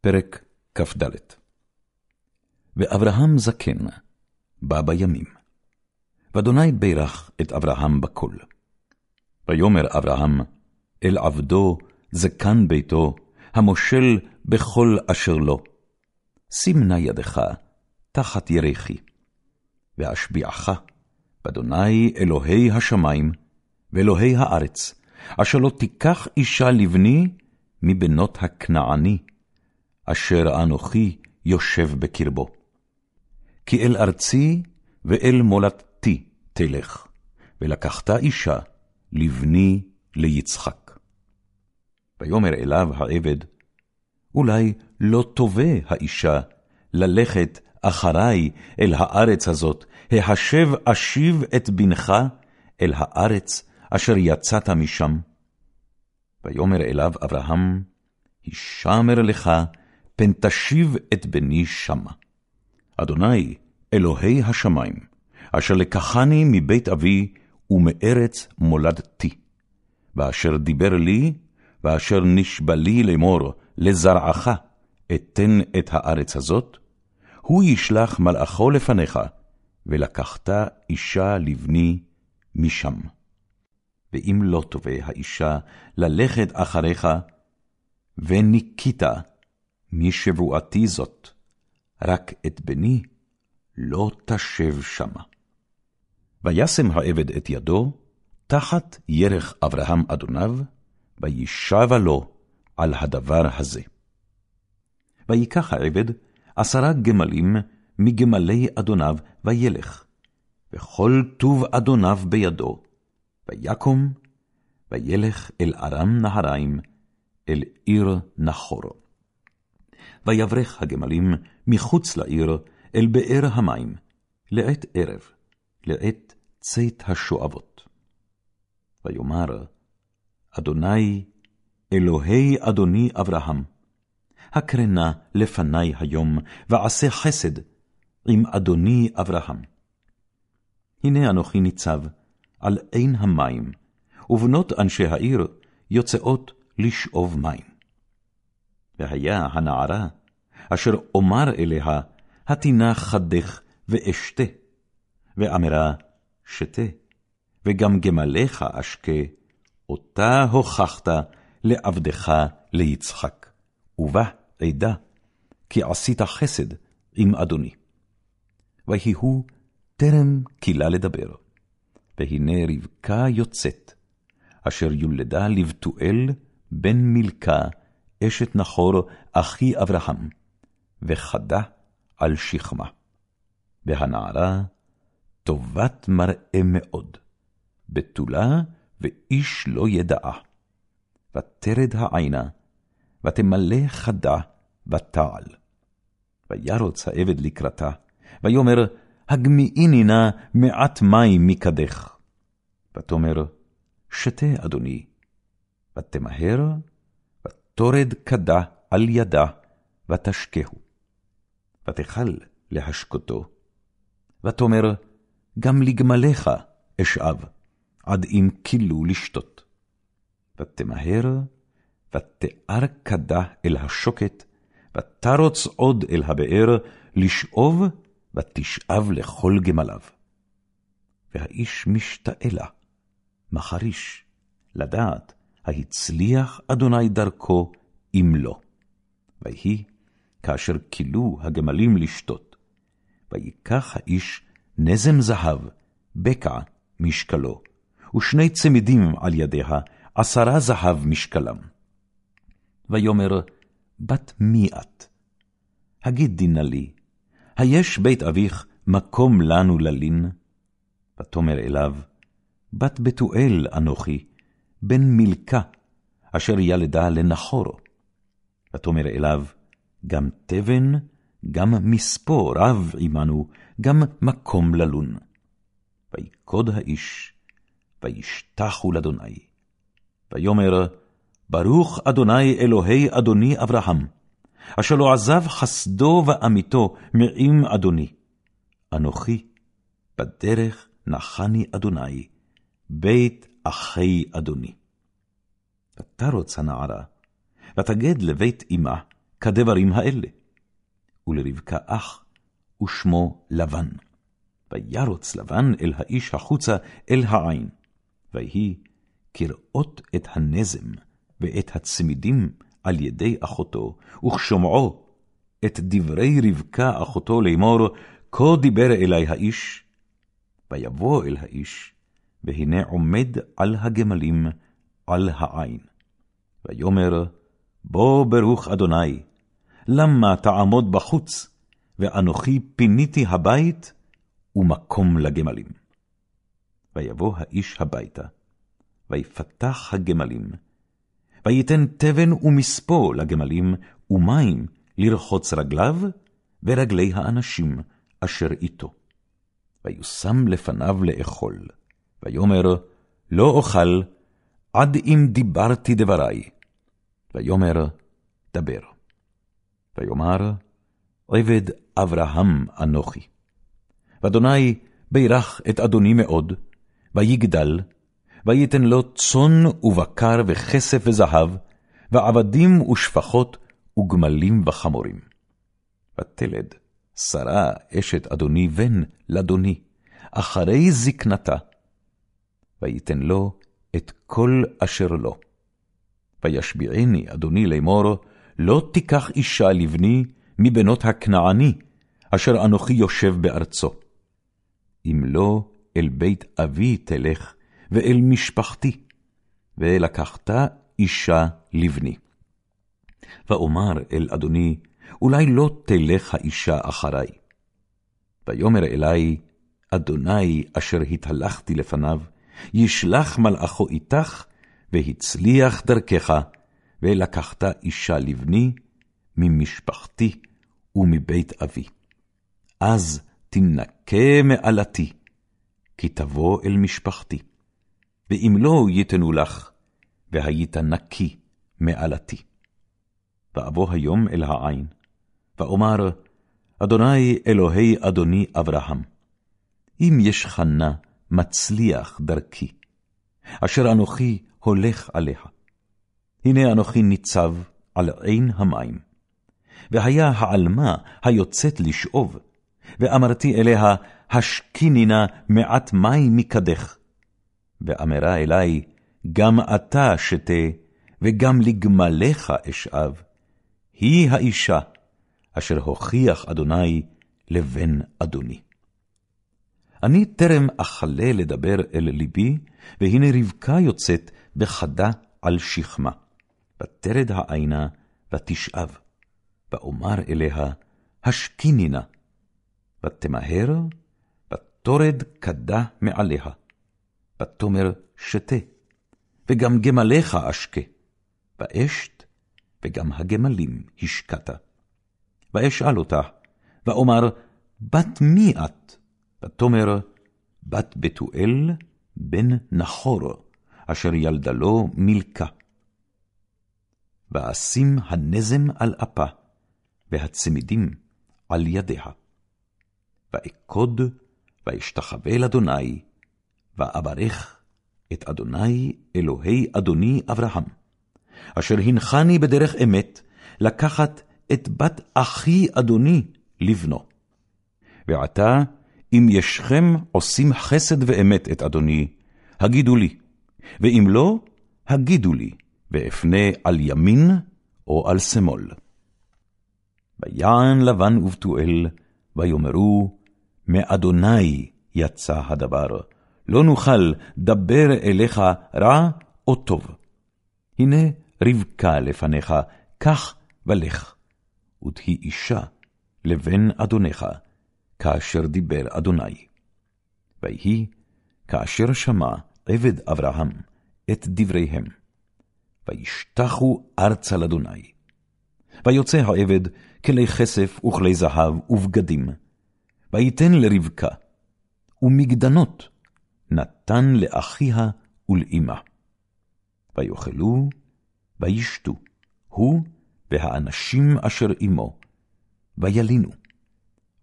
פרק כ"ד ואברהם זקן, בא בימים. ואדוני בירך את אברהם בכל. ויאמר אברהם אל עבדו זקן ביתו, המושל בכל אשר לו, שים נא ידך תחת ירחי, ואשביעך באדוני אלוהי השמים ואלוהי הארץ, אשר לא תיקח אישה לבני מבנות הכנעני, אשר אנוכי יושב בקרבו. כי אל ארצי ואל מולדתי תלך, ולקחת אישה לבני ליצחק. ויאמר אליו העבד, אולי לא תובע האישה ללכת אחרי אל הארץ הזאת, ההשב אשיב את בנך אל הארץ אשר יצאת משם. ויאמר אליו אברהם, הישמר לך פן תשיב את בני שמה. אדוני, אלוהי השמיים, אשר לקחני מבית אבי ומארץ מולדתי, ואשר דיבר לי, ואשר נשבע לי לאמור, לזרעך אתן את הארץ הזאת, הוא ישלח מלאכו לפניך, ולקחת אישה לבני משם. ואם לא תובע האישה ללכת אחריך, וניקית משבועתי זאת, רק את בני לא תשב שמה. וישם העבד את ידו תחת ירך אברהם אדוניו, וישבה לו על הדבר הזה. ויקח העבד עשרה גמלים מגמלי אדוניו, וילך, וכל טוב אדוניו בידו, ויקום, וילך אל ארם נהריים, אל עיר נחור. ויברך הגמלים מחוץ לעיר אל באר המים, לעת ערב, לעת צאת השואבות. ויאמר, אדוני, אלוהי אדוני אברהם, הקרנה לפני היום, ועשה חסד עם אדוני אברהם. הנה אנוכי ניצב על עין המים, ובנות אנשי העיר יוצאות לשאוב מים. והיה הנערה, אשר אומר אליה, התינה חדך ואשתה, ואמרה, שתה, וגם גמליך אשקה, אותה הוכחת לעבדך ליצחק, ובה עדה, כי עשית חסד עם אדוני. ויהי הוא טרם קילה לדבר, והנה רבקה יוצאת, אשר יולדה לבתואל בן מילכה אשת נחור אחי אברהם, וחדה על שכמה. והנערה טובת מראה מאוד, בתולה ואיש לא ידעה. ותרד העינה, ותמלא חדה ותעל. וירוץ העבד לקראתה, ויאמר, הגמיעיני נא מעט מים מקדך. ותאמר, שתה, אדוני. ותמהר, תורד כדה על ידה, ותשקהו. ותכל להשקותו. ותאמר, גם לגמליך אשאב, עד אם כילו לשתות. ותמהר, ותאר כדה אל השוקת, ותרוץ עוד אל הבאר, לשאוב, ותשאב לכל גמליו. והאיש משתאה לה, מחריש, לדעת ההצליח אדוני דרכו, אם לא. ויהי, כאשר כילו הגמלים לשתות, ויקח האיש נזם זהב, בקע משקלו, ושני צמידים על ידיה, עשרה זהב משקלם. ויאמר, בת מי את? הגידי נא לי, היש בית אביך מקום לנו ללין? ותאמר אליו, בת בתואל אנוכי, בן מילכה, אשר ילדה לנחור. ותאמר אליו, גם תבן, גם מספו רב עמנו, גם מקום ללון. ויקוד האיש, וישתחו לאדוני. ויאמר, ברוך אדוני אלוהי אדוני אברהם, אשר לא עזב חסדו ואמיתו מעם אדוני. אנוכי בדרך נחני אדוני, בית אחי אדוני. ותרוץ הנערה, ותגד לבית אמה כדברים האלה. ולרבקה אח, ושמו לבן. וירוץ לבן אל האיש החוצה אל העין, ויהי כראות את הנזם ואת הצמידים על ידי אחותו, וכשומעו את דברי רבקה אחותו לאמור, כה דיבר אלי האיש. ויבוא אל האיש, והנה עומד על הגמלים, על העין. ויאמר, בוא ברוך אדוני, למה תעמוד בחוץ, ואנוכי פיניתי הבית ומקום לגמלים. ויבוא האיש הביתה, ויפתח הגמלים, ויתן תבן ומספו לגמלים, ומים לרחוץ רגליו ורגלי האנשים אשר איתו. ויושם לפניו לאכול, ויאמר, לא אוכל, עד אם דיברתי דברי. ויאמר, דבר. ויאמר, עבד אברהם אנוכי. ואדוני בירך את אדוני מאוד, ויגדל, ויתן לו צאן ובקר וכסף וזהב, ועבדים ושפחות, וגמלים וחמורים. ותלד שרה אשת אדוני בן לאדוני, אחרי זקנתה, ויתן לו את כל אשר לו. וישביעני אדוני לאמור, לא תיקח אישה לבני מבנות הכנעני, אשר אנוכי יושב בארצו. אם לא, אל בית אבי תלך, ואל משפחתי, ולקחת אישה לבני. ואומר אל אדוני, אולי לא תלך האישה אחרי. ויאמר אלי, אדוני אשר התהלכתי לפניו, ישלח מלאכו איתך, והצליח דרכך, ולקחת אישה לבני ממשפחתי ומבית אבי. אז תנקה מעלתי, כי תבוא אל משפחתי. ואם לא ייתנו לך, והיית נקי מעלתי. ואבוא היום אל העין, ואומר, אדוני אלוהי אדוני אברהם, אם יש חנה מצליח דרכי, אשר אנוכי הולך עליה. הנה אנוכי ניצב על עין המים, והיה העלמה היוצאת לשאוב, ואמרתי אליה, השקיני נא מעט מים מקדך. ואמרה אלי, גם אתה שתה, וגם לגמליך אשאב. היא האישה אשר הוכיח אדוני לבן אדוני. אני טרם אכלה לדבר אל ליבי, והנה רבקה יוצאת בחדה על שכמה. ותרד העינה, ותשאב. ואומר אליה, השקיני נא. ותמהר, ותורד כדה מעליה. ותאמר שתה, וגם גמליך אשקה. ואשת, וגם הגמלים השקעת. ואשאל אותה, ואומר, בת מי את? ותאמר, בת בתואל, בן נחור, אשר ילדה לו מילכה. ואשים הנזם על אפה, והצמידים על ידיה. ואכוד, ואשתחווה לאדוני, ואברך את אדוני אלוהי אדוני אברהם, אשר הנחני בדרך אמת לקחת את בת אחי אדוני לבנו. ועתה, אם ישכם עושים חסד ואמת את אדוני, הגידו לי, ואם לא, הגידו לי, ואפנה על ימין או על שמאל. ויען לבן ובתואל, ויאמרו, מאדוני יצא הדבר, לא נוכל דבר אליך רע או טוב. הנה רבקה לפניך, קח ולך, ותהי אישה לבן אדונך, כאשר דיבר אדוני. ויהי כאשר שמע עבד אברהם את דבריהם, וישתחו ארצה לאדוני. ויוצא העבד כלי כסף וכלי זהב ובגדים, ויתן לרבקה, ומגדנות נתן לאחיה ולאמה. ויאכלו, וישתו, הוא והאנשים אשר עמו, וילינו.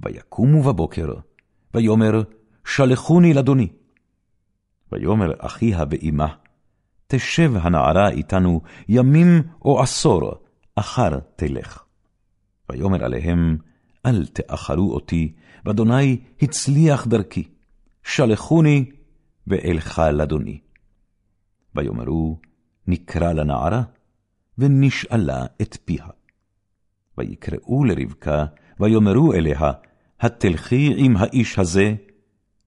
ויקומו בבוקר, ויאמר, שלחוני לאדוני. ויאמר אחיה ואמה, תשב הנערה איתנו ימים או עשור, אחר תלך. ויאמר עליהם, אל תאכלו אותי, ואדוני הצליח דרכי, שלחוני ואלכה לאדוני. ויאמרו, נקרא לנערה, ונשאלה את פיה. ויקראו לרבקה, ויאמרו אליה, התלכי עם האיש הזה,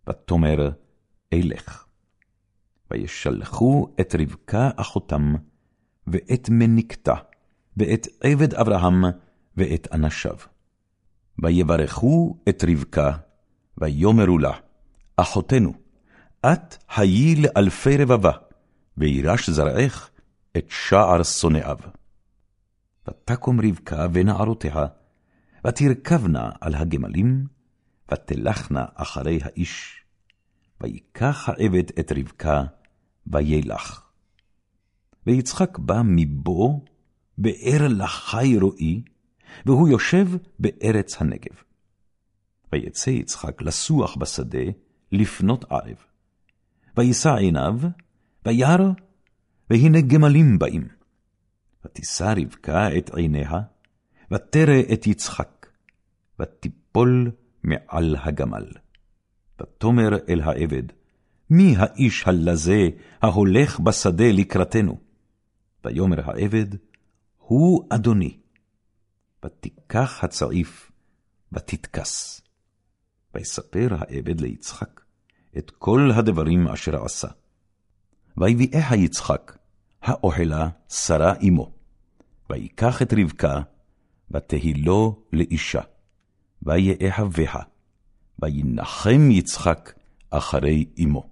ותאמר, אלך. וישלחו את רבקה אחותם, ואת מניקתה, ואת עבד אברהם, ואת אנשיו. ויברכו את רבקה, ויאמרו לה, אחותנו, את היי לאלפי רבבה, וירש זרעך את שער שונאיו. ותקום רבקה ונערותיה, ותרכבנה על הגמלים, ותלכנה אחרי האיש, ויקח העבד את רבקה, וילך. ויצחק בא מבו, באר לחי רועי, והוא יושב בארץ הנגב. ויצא יצחק לסוח בשדה, לפנות ערב. וישא עיניו, וירא, והנה גמלים באים. ותישא רבקה את עיניה, ותרא את יצחק, ותיפול מעל הגמל. ותאמר אל העבד, מי האיש הלזה ההולך בשדה לקראתנו? ויאמר העבד, הוא אדוני. ותיקח הצעיף, ותתכס. ויספר העבד ליצחק את כל הדברים אשר עשה. ויביאיה יצחק, האוכלה שרה אמו, ויקח את רבקה, ותהי לו לאישה, ויאהביה, וינחם יצחק אחרי אמו.